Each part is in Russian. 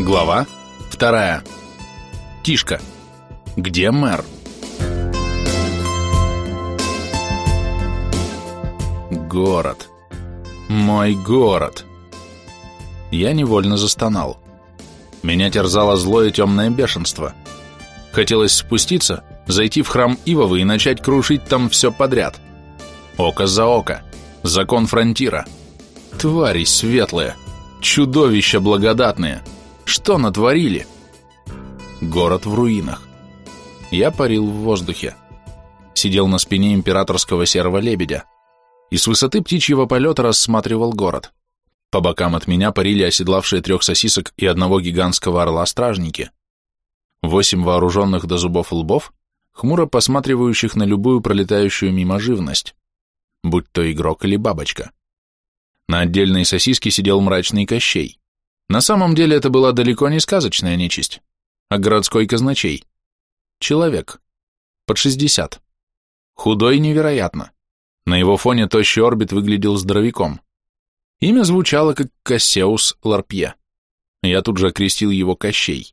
Глава вторая. Тишка. Где мэр? Город. Мой город. Я невольно застонал. Меня терзало злое темное бешенство. Хотелось спуститься, зайти в храм Ивовы и начать крушить там все подряд. Око за око. Закон фронтира. Твари светлые. Чудовища благодатные. Что натворили? Город в руинах. Я парил в воздухе. Сидел на спине императорского серого лебедя и с высоты птичьего полета рассматривал город. По бокам от меня парили оседлавшие трех сосисок и одного гигантского орла стражники. Восемь вооруженных до зубов лбов, хмуро посматривающих на любую пролетающую мимо живность, будь то игрок или бабочка. На отдельной сосиске сидел мрачный Кощей. На самом деле это была далеко не сказочная нечисть, а городской казначей. Человек. Под шестьдесят. Худой невероятно. На его фоне тощий орбит выглядел здоровяком. Имя звучало как Кассеус Ларпье. Я тут же окрестил его Кощей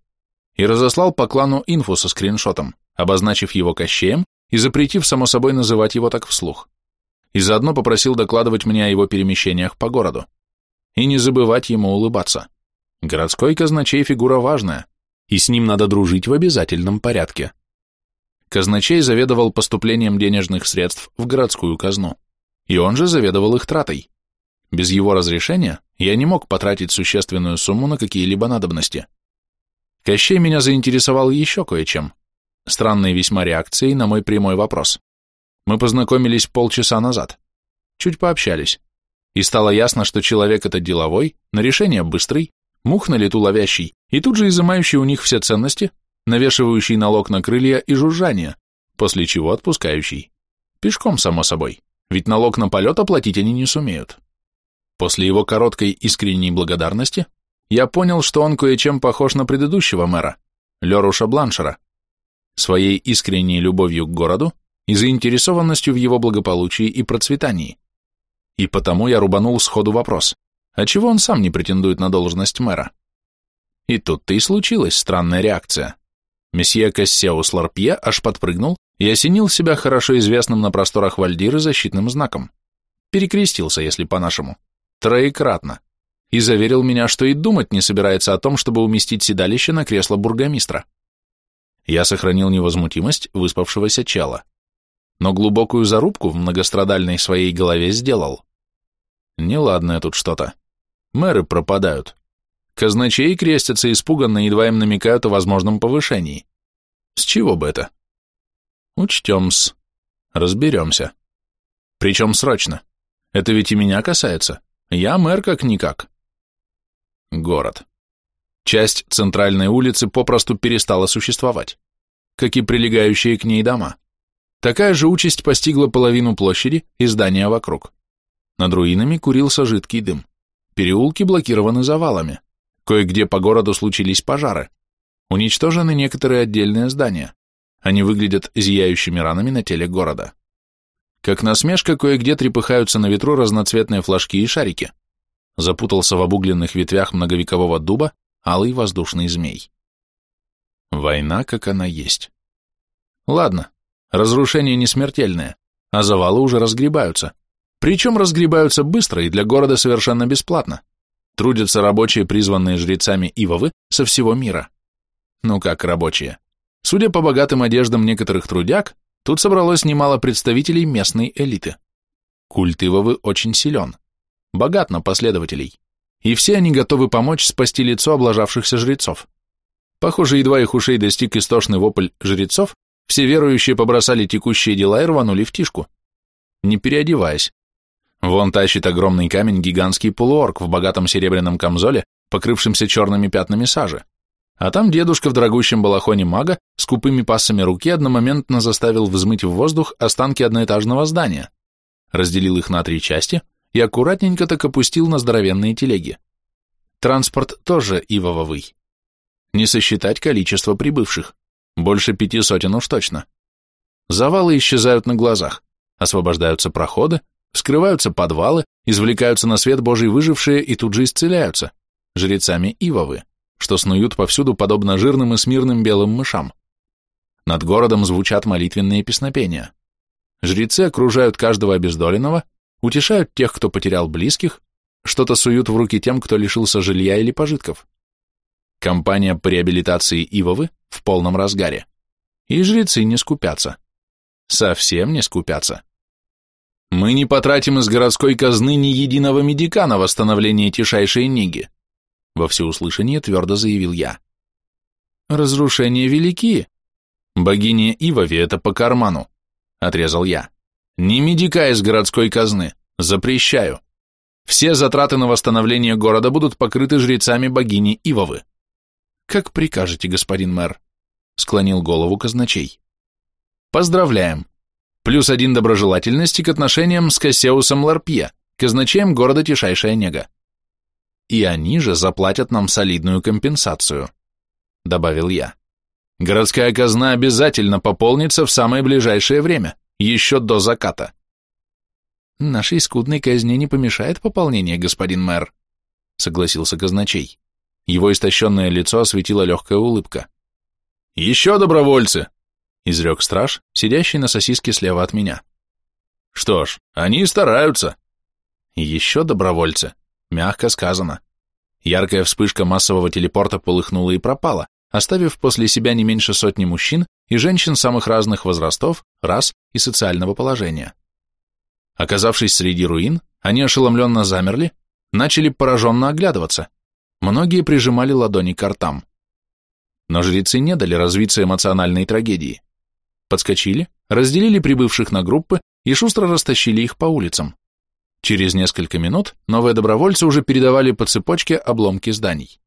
и разослал по клану инфу со скриншотом, обозначив его Кощеем и запретив, само собой, называть его так вслух. И заодно попросил докладывать мне о его перемещениях по городу. И не забывать ему улыбаться. Городской казначей фигура важная, и с ним надо дружить в обязательном порядке. Казначей заведовал поступлением денежных средств в городскую казну, и он же заведовал их тратой. Без его разрешения я не мог потратить существенную сумму на какие-либо надобности. Кощей меня заинтересовал еще кое-чем, странной весьма реакцией на мой прямой вопрос. Мы познакомились полчаса назад, чуть пообщались, и стало ясно, что человек этот деловой, на решение быстрый, мух на лету ловящий и тут же изымающий у них все ценности, навешивающий налог на крылья и жужжание, после чего отпускающий. Пешком, само собой, ведь налог на полет оплатить они не сумеют. После его короткой искренней благодарности я понял, что он кое-чем похож на предыдущего мэра, Леруша Бланшера, своей искренней любовью к городу и заинтересованностью в его благополучии и процветании. И потому я рубанул сходу вопрос. А чего он сам не претендует на должность мэра? И тут-то и случилась странная реакция. Месье Кассеус Ларпье аж подпрыгнул и осенил себя хорошо известным на просторах Вальдиры защитным знаком. Перекрестился, если по-нашему. Троекратно. И заверил меня, что и думать не собирается о том, чтобы уместить седалище на кресло бургомистра. Я сохранил невозмутимость выспавшегося чела. Но глубокую зарубку в многострадальной своей голове сделал. Неладное тут что-то. Мэры пропадают. Казначей крестятся испуганно, едва им намекают о возможном повышении. С чего бы это? Учтем-с. Разберемся. Причем срочно. Это ведь и меня касается. Я мэр как-никак. Город. Часть центральной улицы попросту перестала существовать, как и прилегающие к ней дома. Такая же участь постигла половину площади и здания вокруг. Над руинами курился жидкий дым. Переулки блокированы завалами. Кое-где по городу случились пожары. Уничтожены некоторые отдельные здания. Они выглядят зияющими ранами на теле города. Как насмешка, кое-где трепыхаются на ветру разноцветные флажки и шарики. Запутался в обугленных ветвях многовекового дуба алый воздушный змей. Война, как она есть. Ладно, разрушение не смертельное, а завалы уже разгребаются. Причем разгребаются быстро и для города совершенно бесплатно. Трудятся рабочие, призванные жрецами Ивовы со всего мира. Ну как рабочие? Судя по богатым одеждам некоторых трудяг, тут собралось немало представителей местной элиты. Культ Ивовы очень силен, богат на последователей, и все они готовы помочь спасти лицо облажавшихся жрецов. Похоже, едва их ушей достиг истошный вопль жрецов, все верующие побросали текущие дела и рванули в тишку. Не переодеваясь, Вон тащит огромный камень гигантский полуорк в богатом серебряном камзоле, покрывшемся черными пятнами сажи. А там дедушка в дорогущем балахоне мага с купыми пассами руки одномоментно заставил взмыть в воздух останки одноэтажного здания, разделил их на три части и аккуратненько так опустил на здоровенные телеги. Транспорт тоже ивовый. Не сосчитать количество прибывших. Больше пяти сотен уж точно. Завалы исчезают на глазах, освобождаются проходы, Вскрываются подвалы, извлекаются на свет Божий выжившие и тут же исцеляются, жрецами Ивовы, что снуют повсюду подобно жирным и смирным белым мышам. Над городом звучат молитвенные песнопения. Жрецы окружают каждого обездоленного, утешают тех, кто потерял близких, что-то суют в руки тем, кто лишился жилья или пожитков. Компания по реабилитации Ивовы в полном разгаре. И жрецы не скупятся. Совсем не скупятся. Мы не потратим из городской казны ни единого медика на восстановление тишайшей Ниги, во всеуслышание твердо заявил я. Разрушения велики. Богине Ивове это по карману, отрезал я. Ни медика из городской казны. Запрещаю. Все затраты на восстановление города будут покрыты жрецами богини Ивовы. Как прикажете, господин мэр, склонил голову казначей. Поздравляем. Плюс один доброжелательности к отношениям с Кассеусом Ларпье, казначеем города Тишайшая Нега. И они же заплатят нам солидную компенсацию, добавил я. Городская казна обязательно пополнится в самое ближайшее время, еще до заката. Нашей скудной казне не помешает пополнение, господин мэр, согласился казначей. Его истощенное лицо осветила легкая улыбка. «Еще добровольцы!» — изрек страж, сидящий на сосиске слева от меня. «Что ж, они стараются!» «Еще добровольцы!» Мягко сказано. Яркая вспышка массового телепорта полыхнула и пропала, оставив после себя не меньше сотни мужчин и женщин самых разных возрастов, рас и социального положения. Оказавшись среди руин, они ошеломленно замерли, начали пораженно оглядываться. Многие прижимали ладони к ртам. Но жрецы не дали развиться эмоциональной трагедии. Подскочили, разделили прибывших на группы и шустро растащили их по улицам. Через несколько минут новые добровольцы уже передавали по цепочке обломки зданий.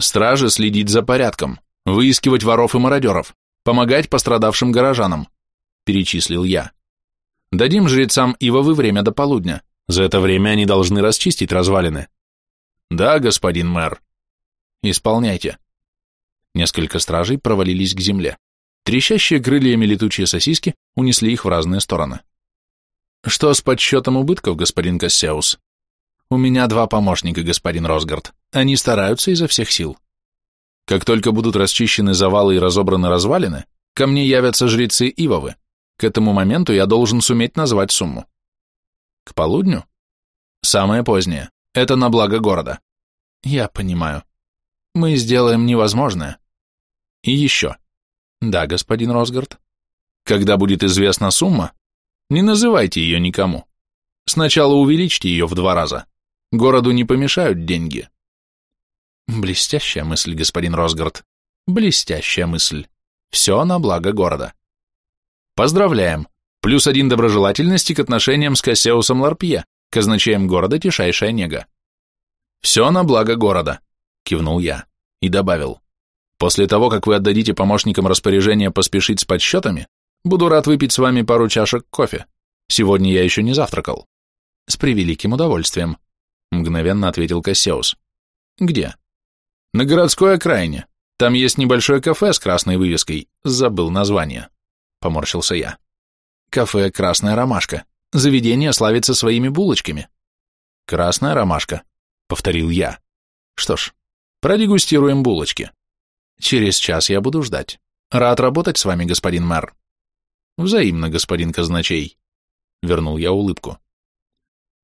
Стражи следить за порядком, выискивать воров и мародеров, помогать пострадавшим горожанам, перечислил я. Дадим жрецам Ивовы время до полудня. За это время они должны расчистить развалины. Да, господин мэр. Исполняйте. Несколько стражей провалились к земле. Трещащие крыльями летучие сосиски унесли их в разные стороны. Что с подсчетом убытков, господин Кассеус? У меня два помощника, господин Росгард. Они стараются изо всех сил. Как только будут расчищены завалы и разобраны развалины, ко мне явятся жрецы Ивовы. К этому моменту я должен суметь назвать сумму. К полудню? Самое позднее. Это на благо города. Я понимаю. Мы сделаем невозможное. И еще. Да, господин Росгард. Когда будет известна сумма, не называйте ее никому. Сначала увеличьте ее в два раза. Городу не помешают деньги. Блестящая мысль, господин Росгард. Блестящая мысль. Все на благо города. Поздравляем. Плюс один доброжелательности к отношениям с Кассеусом Ларпье, казначеем города Тишайшая Нега. Все на благо города, кивнул я и добавил. После того, как вы отдадите помощникам распоряжение поспешить с подсчетами, Буду рад выпить с вами пару чашек кофе. Сегодня я еще не завтракал. С превеликим удовольствием, мгновенно ответил Кассеус. Где? На городской окраине. Там есть небольшое кафе с красной вывеской. Забыл название. Поморщился я. Кафе «Красная ромашка». Заведение славится своими булочками. «Красная ромашка», — повторил я. Что ж, продегустируем булочки. Через час я буду ждать. Рад работать с вами, господин мэр. Взаимно, господин казначей. Вернул я улыбку.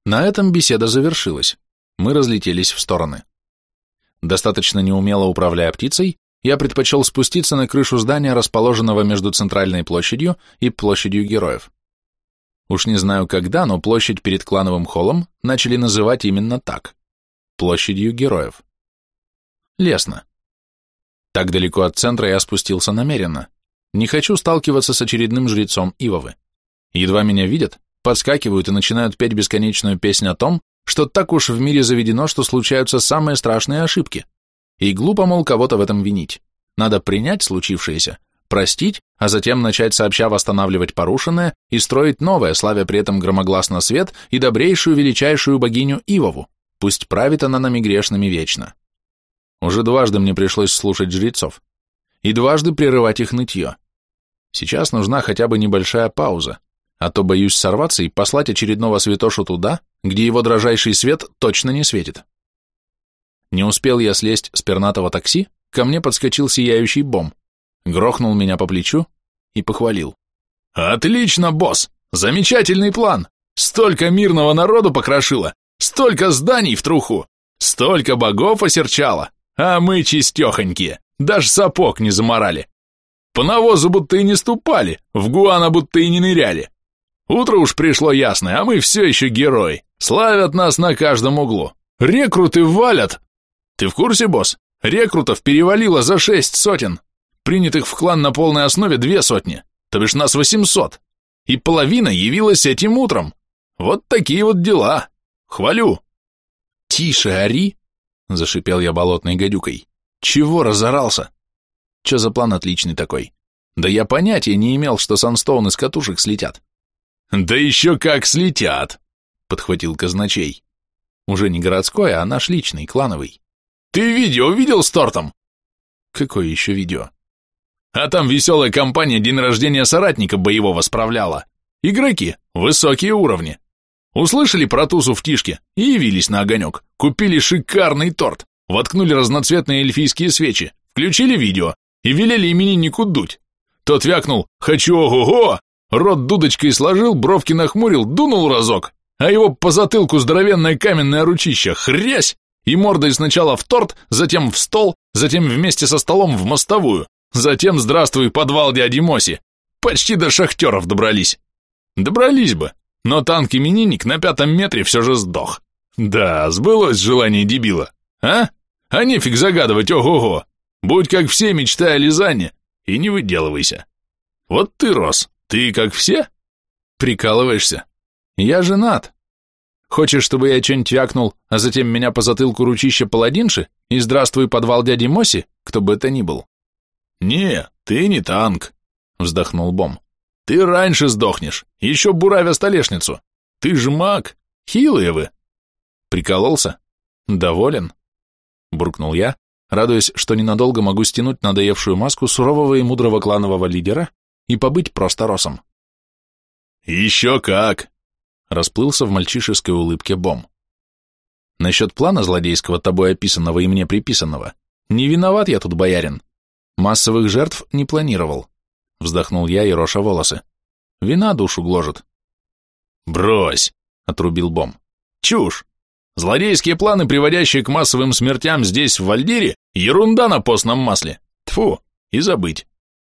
На этом беседа завершилась. Мы разлетелись в стороны. Достаточно неумело управляя птицей, я предпочел спуститься на крышу здания, расположенного между центральной площадью и площадью героев. Уж не знаю когда, но площадь перед клановым холлом начали называть именно так – площадью героев. Лесно. Так далеко от центра я спустился намеренно. Не хочу сталкиваться с очередным жрецом Ивовы. Едва меня видят, подскакивают и начинают петь бесконечную песнь о том, что так уж в мире заведено, что случаются самые страшные ошибки. И глупо, мол, кого-то в этом винить. Надо принять случившееся, простить, а затем начать сообща восстанавливать порушенное и строить новое, славя при этом громогласно свет и добрейшую величайшую богиню Ивову, пусть правит она нами грешными вечно. Уже дважды мне пришлось слушать жрецов, и дважды прерывать их нытье. Сейчас нужна хотя бы небольшая пауза, а то боюсь сорваться и послать очередного святошу туда, где его дрожайший свет точно не светит. Не успел я слезть с пернатого такси, ко мне подскочил сияющий бом, грохнул меня по плечу и похвалил. «Отлично, босс! Замечательный план! Столько мирного народу покрошило, столько зданий в труху, столько богов осерчало, а мы чистехонькие, даже сапог не заморали. По навозу будто и не ступали, в гуана будто и не ныряли. Утро уж пришло ясное, а мы все еще герои, славят нас на каждом углу. Рекруты валят. Ты в курсе, босс? Рекрутов перевалило за шесть сотен. Принятых в клан на полной основе две сотни, то бишь нас восемьсот. И половина явилась этим утром. Вот такие вот дела. Хвалю. Тише, ори, зашипел я болотной гадюкой. Чего разорался? Че за план отличный такой? Да я понятия не имел, что санстоуны с катушек слетят. Да еще как слетят, подхватил казначей. Уже не городской, а наш личный, клановый. Ты видео видел с тортом? Какое еще видео? А там веселая компания день рождения соратника боевого справляла. Игроки, высокие уровни. Услышали про тусу в Тишке и явились на огонек. Купили шикарный торт, воткнули разноцветные эльфийские свечи, включили видео и велели имениннику дуть. Тот вякнул «Хочу ого-го!» Рот дудочкой сложил, бровки нахмурил, дунул разок, а его по затылку здоровенное каменное ручище, хрясь, и мордой сначала в торт, затем в стол, затем вместе со столом в мостовую, затем здравствуй, подвал дяди Моси. Почти до шахтеров добрались. Добрались бы, но танк-именинник на пятом метре все же сдох. Да, сбылось желание дебила, а? А нефиг загадывать, ого-го. Будь как все, мечтай о Лизане, и не выделывайся. Вот ты, Рос, ты как все? Прикалываешься? Я женат. Хочешь, чтобы я что-нибудь вякнул, а затем меня по затылку ручища паладинши и здравствуй подвал дяди Моси, кто бы это ни был? Не, ты не танк, вздохнул Бом. Ты раньше сдохнешь, еще буравя столешницу. Ты ж маг, хилые вы. Прикололся? Доволен? Буркнул я, радуясь, что ненадолго могу стянуть надоевшую маску сурового и мудрого кланового лидера и побыть просто росом. «Еще как!» — расплылся в мальчишеской улыбке Бом. «Насчет плана злодейского тобой описанного и мне приписанного, не виноват я тут, боярин. Массовых жертв не планировал», — вздохнул я и роша волосы. «Вина душу гложет». «Брось!» — отрубил Бом. «Чушь! Злодейские планы, приводящие к массовым смертям здесь, в Вальдире, ерунда на постном масле. Тфу, и забыть.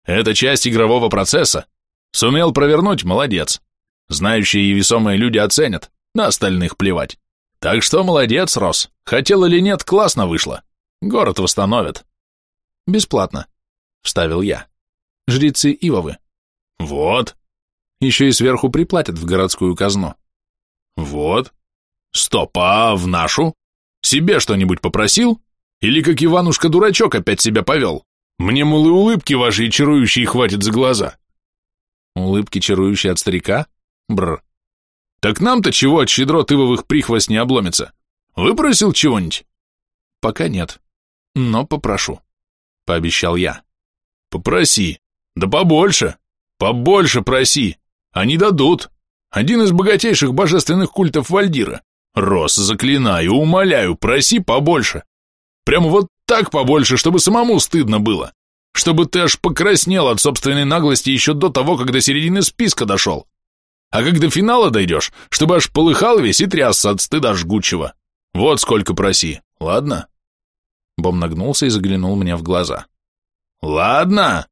Это часть игрового процесса. Сумел провернуть – молодец. Знающие и весомые люди оценят, на остальных плевать. Так что молодец, Рос. Хотел или нет, классно вышло. Город восстановят. Бесплатно, вставил я. Жрецы Ивовы. Вот. Еще и сверху приплатят в городскую казну. Вот. Стоп, а в нашу? Себе что-нибудь попросил? Или как Иванушка-дурачок опять себя повел? Мне, мол, и улыбки вашей чарующие хватит за глаза. Улыбки чарующие от старика? Бр. Так нам-то чего от щедрот ивовых прихвост не обломится? Выпросил чего-нибудь? Пока нет, но попрошу, пообещал я. Попроси, да побольше, побольше проси, они дадут. Один из богатейших божественных культов Вальдира. Рос, заклинаю, умоляю, проси побольше. Прямо вот так побольше, чтобы самому стыдно было. Чтобы ты аж покраснел от собственной наглости еще до того, как до середины списка дошел. А как до финала дойдешь, чтобы аж полыхал весь и трясся от стыда жгучего. Вот сколько проси, ладно?» Бом нагнулся и заглянул мне в глаза. «Ладно?»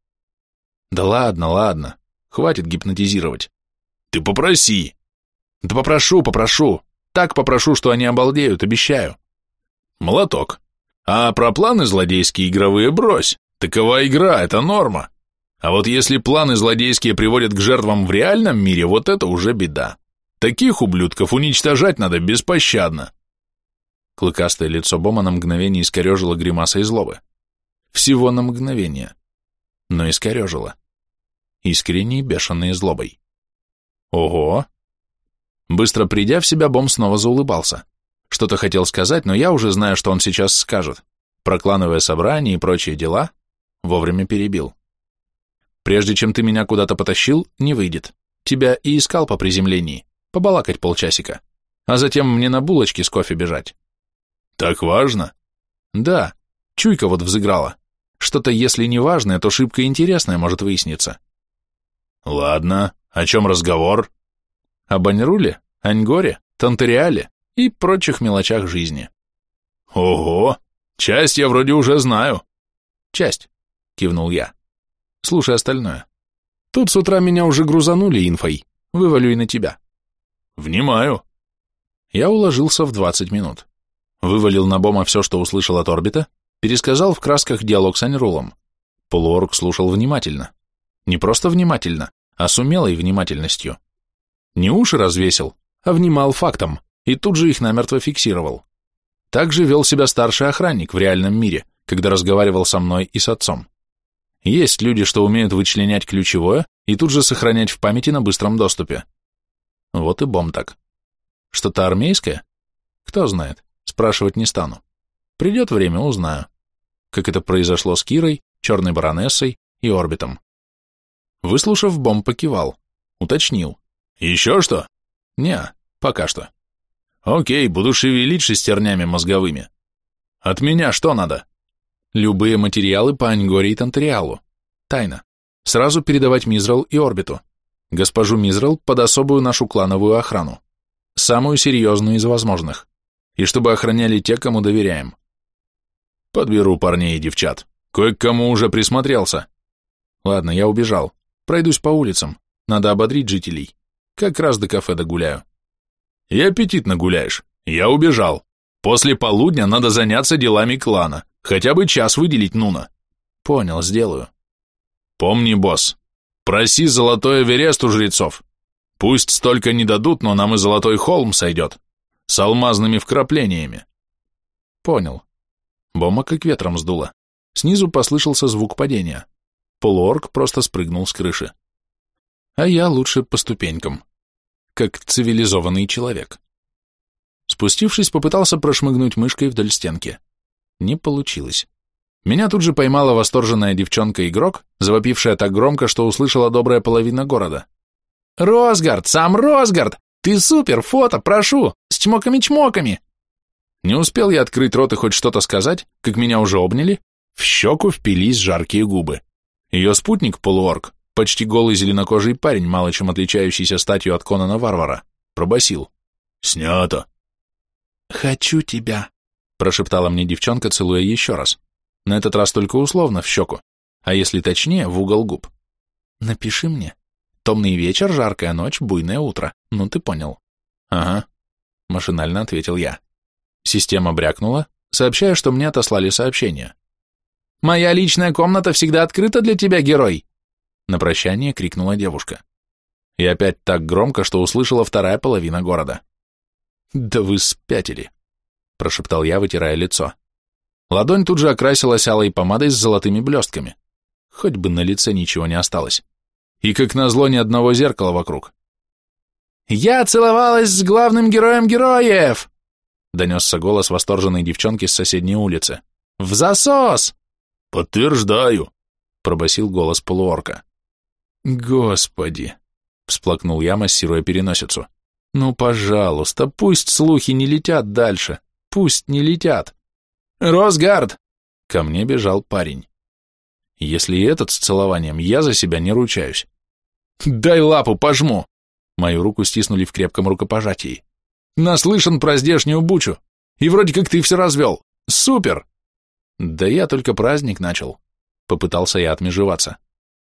«Да ладно, ладно. Хватит гипнотизировать. Ты попроси». «Да попрошу, попрошу. Так попрошу, что они обалдеют, обещаю. Молоток. А про планы злодейские игровые брось. Такова игра, это норма. А вот если планы злодейские приводят к жертвам в реальном мире, вот это уже беда. Таких ублюдков уничтожать надо беспощадно. Клыкастое лицо Бома на мгновение искорежило гримасой злобы. Всего на мгновение. Но искорежило. Искренней бешеной злобой. Ого, Быстро придя в себя, Бом снова заулыбался. Что-то хотел сказать, но я уже знаю, что он сейчас скажет. Про клановое собрание и прочие дела вовремя перебил. Прежде чем ты меня куда-то потащил, не выйдет. Тебя и искал по приземлении. Побалакать полчасика. А затем мне на булочки с кофе бежать. Так важно? Да, чуйка вот взыграла. Что-то, если не важное, то шибко интересное может выясниться. Ладно, о чем разговор? Об Аньруле, Аньгоре, Тантериале и прочих мелочах жизни. Ого, часть я вроде уже знаю. Часть, кивнул я. Слушай остальное. Тут с утра меня уже грузанули инфой. Вывалю и на тебя. Внимаю. Я уложился в 20 минут. Вывалил на Бома все, что услышал от орбита, пересказал в красках диалог с Аньрулом. Полуорг слушал внимательно. Не просто внимательно, а с умелой внимательностью. Не уши развесил, а внимал фактом, и тут же их намертво фиксировал. Так же вел себя старший охранник в реальном мире, когда разговаривал со мной и с отцом. Есть люди, что умеют вычленять ключевое и тут же сохранять в памяти на быстром доступе. Вот и бом так. Что-то армейское? Кто знает, спрашивать не стану. Придет время, узнаю как это произошло с Кирой, Черной Баронессой и Орбитом. Выслушав, Бом покивал. Уточнил. «Еще что?» «Не, пока что». «Окей, буду шевелить шестернями мозговыми. От меня что надо?» «Любые материалы по Аньгоре и Тантериалу. Тайна. Сразу передавать Мизрал и Орбиту. Госпожу Мизрал под особую нашу клановую охрану. Самую серьезную из возможных. И чтобы охраняли те, кому доверяем. Подберу парней и девчат. Кое к кому уже присмотрелся. Ладно, я убежал. Пройдусь по улицам. Надо ободрить жителей. Как раз до кафе догуляю. И аппетитно гуляешь. Я убежал. После полудня надо заняться делами клана. Хотя бы час выделить Нуна. Понял, сделаю. Помни, босс, проси золотой Эверест у жрецов. Пусть столько не дадут, но нам и золотой холм сойдет. С алмазными вкраплениями. Понял. Бома как ветром сдуло. Снизу послышался звук падения. Полуорг просто спрыгнул с крыши. А я лучше по ступенькам. Как цивилизованный человек. Спустившись, попытался прошмыгнуть мышкой вдоль стенки. Не получилось. Меня тут же поймала восторженная девчонка-игрок, завопившая так громко, что услышала добрая половина города. «Росгард! Сам Росгард! Ты супер! Фото, прошу! С чмоками-чмоками!» Не успел я открыть рот и хоть что-то сказать, как меня уже обняли, в щеку впились жаркие губы. Ее спутник, полуорг, почти голый зеленокожий парень, мало чем отличающийся статью от Конана Варвара, пробасил. «Снято!» «Хочу тебя», — прошептала мне девчонка, целуя еще раз. На этот раз только условно в щеку, а если точнее, в угол губ. «Напиши мне. Томный вечер, жаркая ночь, буйное утро. Ну, ты понял». «Ага», — машинально ответил я. Система брякнула, сообщая, что мне отослали сообщение. «Моя личная комната всегда открыта для тебя, герой!» На прощание крикнула девушка. И опять так громко, что услышала вторая половина города. «Да вы спятили!» – прошептал я, вытирая лицо. Ладонь тут же окрасилась алой помадой с золотыми блестками. Хоть бы на лице ничего не осталось. И как назло ни одного зеркала вокруг. «Я целовалась с главным героем героев!» донесся голос восторженной девчонки с соседней улицы. «В засос!» «Подтверждаю!» — пробасил голос полуорка. «Господи!» — всплакнул я, массируя переносицу. «Ну, пожалуйста, пусть слухи не летят дальше. Пусть не летят!» «Росгард!» — ко мне бежал парень. «Если и этот с целованием, я за себя не ручаюсь». «Дай лапу, пожму!» Мою руку стиснули в крепком рукопожатии. Наслышан про здешнюю бучу. И вроде как ты все развел. Супер!» «Да я только праздник начал», — попытался я отмежеваться.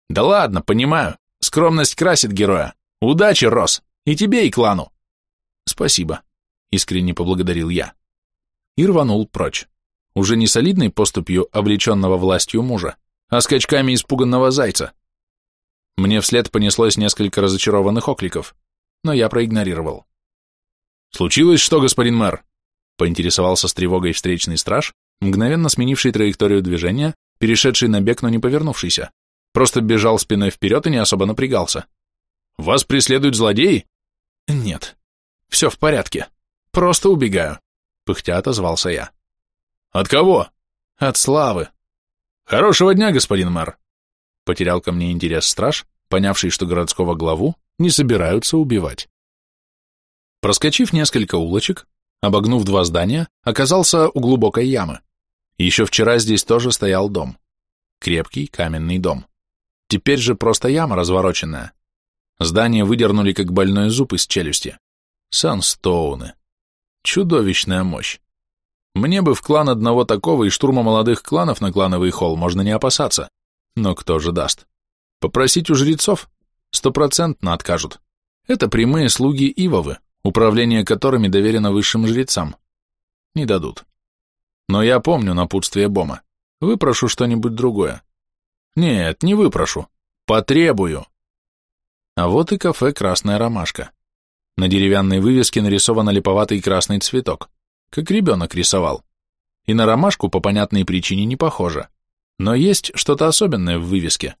«Да ладно, понимаю. Скромность красит героя. Удачи, Рос. И тебе, и клану». «Спасибо», — искренне поблагодарил я. И рванул прочь. Уже не солидной поступью облеченного властью мужа, а скачками испуганного зайца. Мне вслед понеслось несколько разочарованных окликов, но я проигнорировал. «Случилось что, господин мэр?» — поинтересовался с тревогой встречный страж, мгновенно сменивший траекторию движения, перешедший на бег, но не повернувшийся. Просто бежал спиной вперед и не особо напрягался. «Вас преследуют злодеи?» «Нет. Все в порядке. Просто убегаю», — пыхтя отозвался я. «От кого?» «От славы». «Хорошего дня, господин мэр», — потерял ко мне интерес страж, понявший, что городского главу не собираются убивать. Проскочив несколько улочек, обогнув два здания, оказался у глубокой ямы. Еще вчера здесь тоже стоял дом. Крепкий каменный дом. Теперь же просто яма развороченная. Здание выдернули, как больной зуб из челюсти. Санстоуны. Чудовищная мощь. Мне бы в клан одного такого и штурма молодых кланов на клановый холл можно не опасаться. Но кто же даст? Попросить у жрецов? Стопроцентно откажут. Это прямые слуги Ивовы, управление которыми доверено высшим жрецам. Не дадут. Но я помню напутствие Бома. Выпрошу что-нибудь другое. Нет, не выпрошу. Потребую. А вот и кафе «Красная ромашка». На деревянной вывеске нарисован липоватый красный цветок, как ребенок рисовал. И на ромашку по понятной причине не похоже. Но есть что-то особенное в вывеске.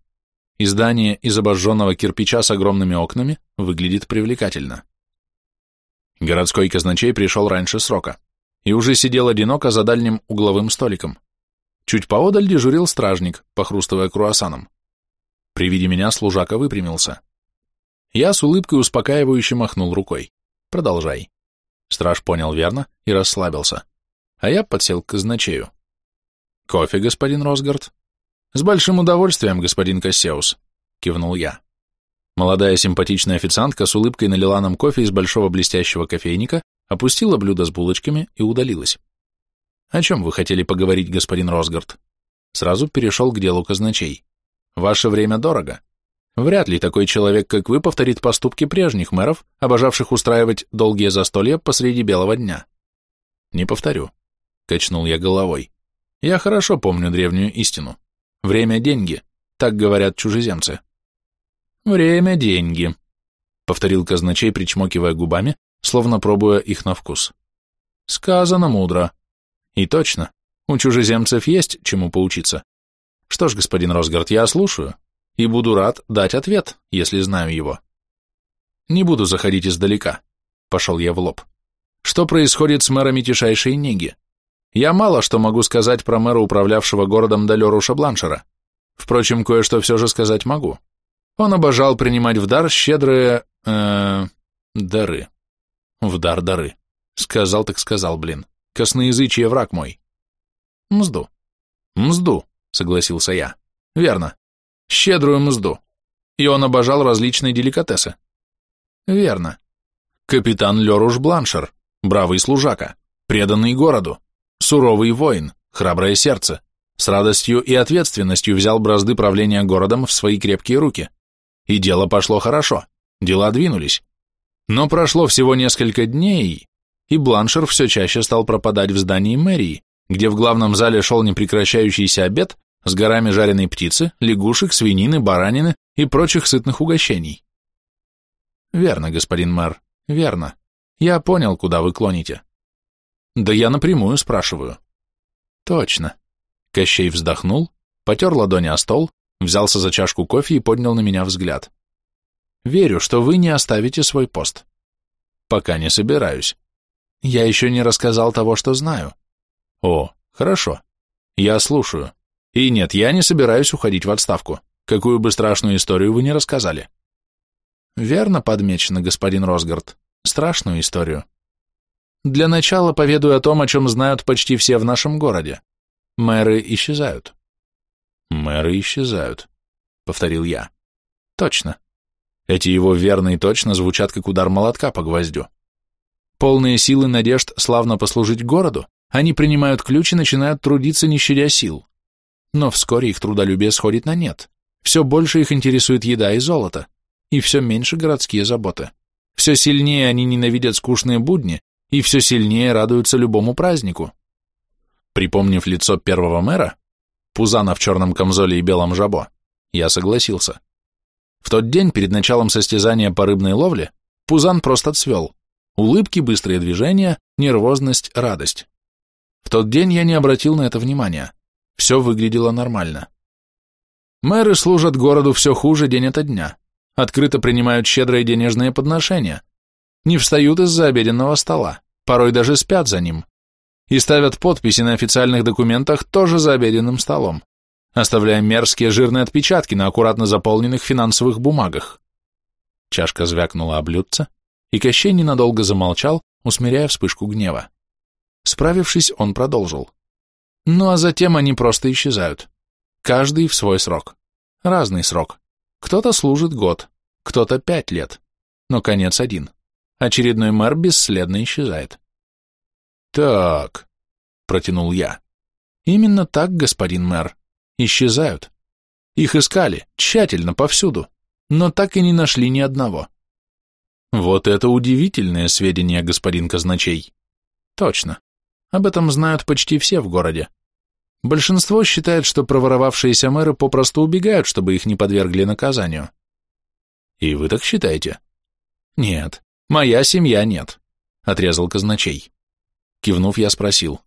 Издание из обожженного кирпича с огромными окнами выглядит привлекательно. Городской казначей пришел раньше срока и уже сидел одиноко за дальним угловым столиком. Чуть поодаль дежурил стражник, похрустывая круассаном. При виде меня служака выпрямился. Я с улыбкой успокаивающе махнул рукой. Продолжай. Страж понял верно и расслабился. А я подсел к казначею. Кофе, господин Росгард? С большим удовольствием, господин Кассеус, кивнул я. Молодая симпатичная официантка с улыбкой налила нам кофе из большого блестящего кофейника, опустила блюдо с булочками и удалилась. «О чем вы хотели поговорить, господин Росгард?» Сразу перешел к делу казначей. «Ваше время дорого. Вряд ли такой человек, как вы, повторит поступки прежних мэров, обожавших устраивать долгие застолья посреди белого дня. Не повторю, качнул я головой. Я хорошо помню древнюю истину. Время – деньги, так говорят чужеземцы. Время – деньги, повторил казначей, причмокивая губами, словно пробуя их на вкус. Сказано мудро. И точно, у чужеземцев есть чему поучиться. Что ж, господин Росгард, я слушаю и буду рад дать ответ, если знаю его. Не буду заходить издалека, пошел я в лоб. Что происходит с мэрами Тишайшей Неги? Я мало что могу сказать про мэра, управлявшего городом Далеруша Бланшера. Впрочем, кое-что все же сказать могу. Он обожал принимать в дар щедрые... Э, дары. В дар дары. Сказал так сказал, блин. Косноязычие враг мой. Мзду. Мзду, согласился я. Верно щедрую мзду, и он обожал различные деликатесы. Верно. Капитан Леруш Бланшер, бравый служака, преданный городу, суровый воин, храброе сердце, с радостью и ответственностью взял бразды правления городом в свои крепкие руки. И дело пошло хорошо, дела двинулись. Но прошло всего несколько дней, и Бланшер все чаще стал пропадать в здании мэрии, где в главном зале шел непрекращающийся обед, с горами жареной птицы, лягушек, свинины, баранины и прочих сытных угощений. Верно, господин мэр, верно. Я понял, куда вы клоните. Да я напрямую спрашиваю. Точно. Кощей вздохнул, потер ладони о стол, взялся за чашку кофе и поднял на меня взгляд. Верю, что вы не оставите свой пост. Пока не собираюсь. Я еще не рассказал того, что знаю. О, хорошо. Я слушаю. И нет, я не собираюсь уходить в отставку. Какую бы страшную историю вы не рассказали. Верно подмечено, господин Росгард. Страшную историю. Для начала поведаю о том, о чем знают почти все в нашем городе. Мэры исчезают. Мэры исчезают, повторил я. Точно. Эти его верно и точно звучат, как удар молотка по гвоздю. Полные силы надежд славно послужить городу, они принимают ключ и начинают трудиться, не щадя сил. Но вскоре их трудолюбие сходит на нет. Все больше их интересует еда и золото, и все меньше городские заботы. Все сильнее они ненавидят скучные будни, и все сильнее радуются любому празднику. Припомнив лицо первого мэра, Пузана в черном камзоле и белом жабо, я согласился. В тот день, перед началом состязания по рыбной ловле, Пузан просто цвел. Улыбки, быстрые движения, нервозность, радость. В тот день я не обратил на это внимания. Все выглядело нормально. Мэры служат городу все хуже день ото дня, открыто принимают щедрые денежные подношения, не встают из-за обеденного стола, порой даже спят за ним, и ставят подписи на официальных документах тоже за обеденным столом, оставляя мерзкие жирные отпечатки на аккуратно заполненных финансовых бумагах. Чашка звякнула о блюдце, и Кощей ненадолго замолчал, усмиряя вспышку гнева. Справившись, он продолжил. Ну а затем они просто исчезают. Каждый в свой срок. Разный срок. Кто-то служит год, кто-то пять лет. Но конец один. Очередной мэр бесследно исчезает. «Так», — протянул я. «Именно так, господин мэр. Исчезают. Их искали, тщательно, повсюду, но так и не нашли ни одного». «Вот это удивительное сведение, господин Казначей». «Точно. Об этом знают почти все в городе. Большинство считает, что проворовавшиеся мэры попросту убегают, чтобы их не подвергли наказанию. И вы так считаете? Нет, моя семья нет, отрезал казначей. Кивнув, я спросил,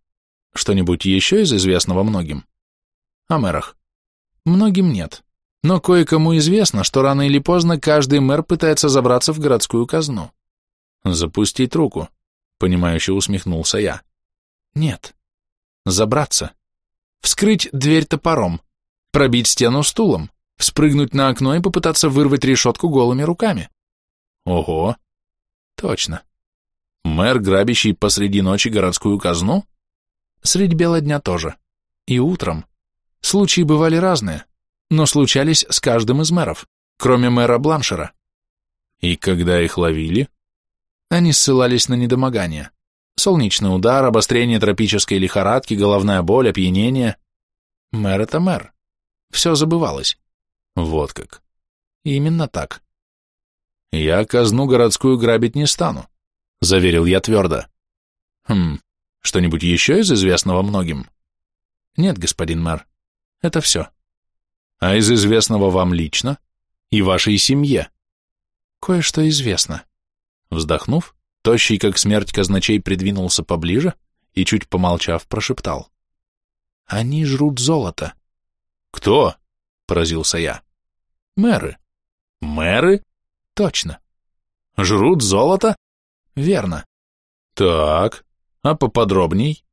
что-нибудь еще из известного многим? О мэрах. Многим нет, но кое-кому известно, что рано или поздно каждый мэр пытается забраться в городскую казну. Запустить руку, понимающе усмехнулся я. Нет. Забраться. Вскрыть дверь топором. Пробить стену стулом. Вспрыгнуть на окно и попытаться вырвать решетку голыми руками. Ого. Точно. Мэр, грабящий посреди ночи городскую казну? Средь бела дня тоже. И утром. Случаи бывали разные, но случались с каждым из мэров, кроме мэра Бланшера. И когда их ловили? Они ссылались на недомогание. Солнечный удар, обострение тропической лихорадки, головная боль, опьянение. Мэр — это мэр. Все забывалось. Вот как. Именно так. Я казну городскую грабить не стану, заверил я твердо. Хм, что-нибудь еще из известного многим? Нет, господин мэр, это все. А из известного вам лично и вашей семье? Кое-что известно. Вздохнув, Тощий, как смерть казначей, придвинулся поближе и, чуть помолчав, прошептал. «Они жрут золото». «Кто?» — поразился я. «Мэры». «Мэры?» «Точно». «Жрут золото?» «Верно». «Так, а поподробней?»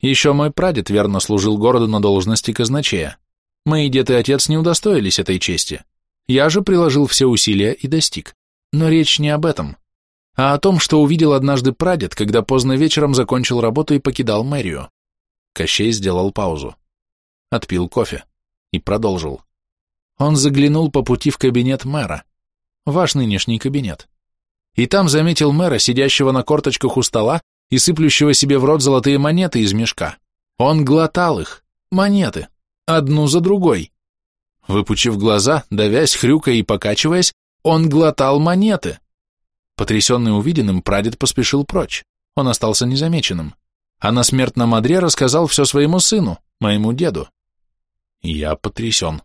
«Еще мой прадед верно служил городу на должности казначея. Мои дед и отец не удостоились этой чести. Я же приложил все усилия и достиг. Но речь не об этом а о том, что увидел однажды прадед, когда поздно вечером закончил работу и покидал мэрию. Кощей сделал паузу. Отпил кофе и продолжил. Он заглянул по пути в кабинет мэра, ваш нынешний кабинет, и там заметил мэра, сидящего на корточках у стола и сыплющего себе в рот золотые монеты из мешка. Он глотал их, монеты, одну за другой. Выпучив глаза, давясь, хрюкая и покачиваясь, он глотал монеты. Потрясенный увиденным, прадед поспешил прочь. Он остался незамеченным. А на смертном одре рассказал все своему сыну, моему деду. Я потрясен.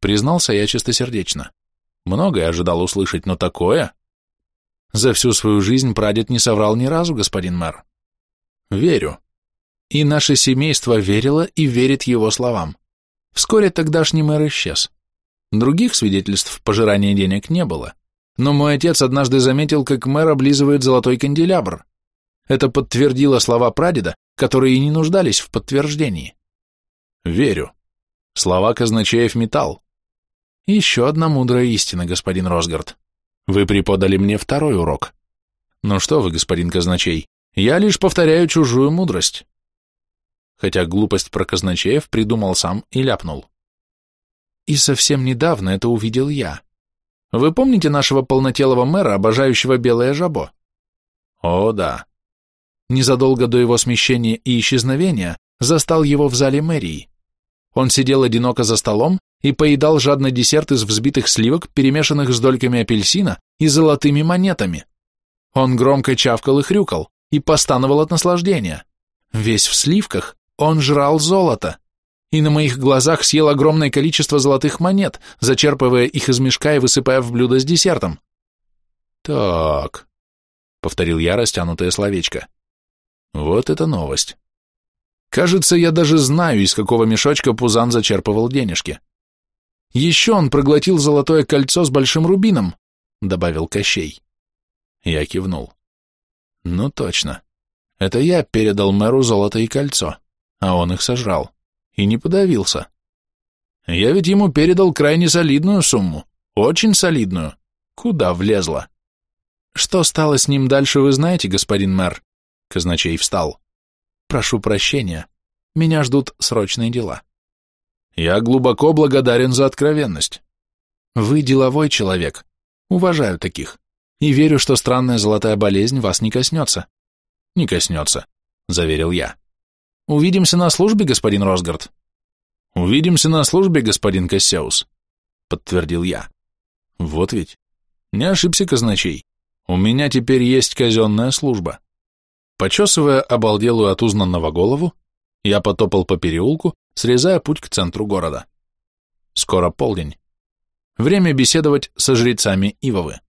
Признался я чистосердечно. Многое ожидал услышать, но такое... За всю свою жизнь прадед не соврал ни разу, господин мэр. Верю. И наше семейство верило и верит его словам. Вскоре тогдашний мэр исчез. Других свидетельств пожирания денег не было но мой отец однажды заметил, как мэр облизывает золотой канделябр. Это подтвердило слова прадеда, которые и не нуждались в подтверждении. Верю. Слова казначеев металл. Еще одна мудрая истина, господин Росгард. Вы преподали мне второй урок. Ну что вы, господин казначей, я лишь повторяю чужую мудрость. Хотя глупость про казначеев придумал сам и ляпнул. И совсем недавно это увидел я. Вы помните нашего полнотелого мэра, обожающего белое жабо? О, да. Незадолго до его смещения и исчезновения застал его в зале мэрии. Он сидел одиноко за столом и поедал жадный десерт из взбитых сливок, перемешанных с дольками апельсина и золотыми монетами. Он громко чавкал и хрюкал, и постановал от наслаждения. Весь в сливках, он жрал золото и на моих глазах съел огромное количество золотых монет, зачерпывая их из мешка и высыпая в блюдо с десертом. «Так», — повторил я растянутое словечко, — «вот это новость. Кажется, я даже знаю, из какого мешочка Пузан зачерпывал денежки. Еще он проглотил золотое кольцо с большим рубином», — добавил Кощей. Я кивнул. «Ну точно. Это я передал мэру золото и кольцо, а он их сожрал» и не подавился. Я ведь ему передал крайне солидную сумму, очень солидную. Куда влезла? Что стало с ним дальше, вы знаете, господин мэр? Казначей встал. Прошу прощения. Меня ждут срочные дела. Я глубоко благодарен за откровенность. Вы деловой человек. Уважаю таких. И верю, что странная золотая болезнь вас не коснется. Не коснется, заверил я. Увидимся на службе, господин Росгард. Увидимся на службе, господин Кассеус, подтвердил я. Вот ведь. Не ошибся казначей. У меня теперь есть казенная служба. Почесывая обалделую от узнанного голову, я потопал по переулку, срезая путь к центру города. Скоро полдень. Время беседовать со жрецами Ивовы.